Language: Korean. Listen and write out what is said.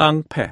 깡패.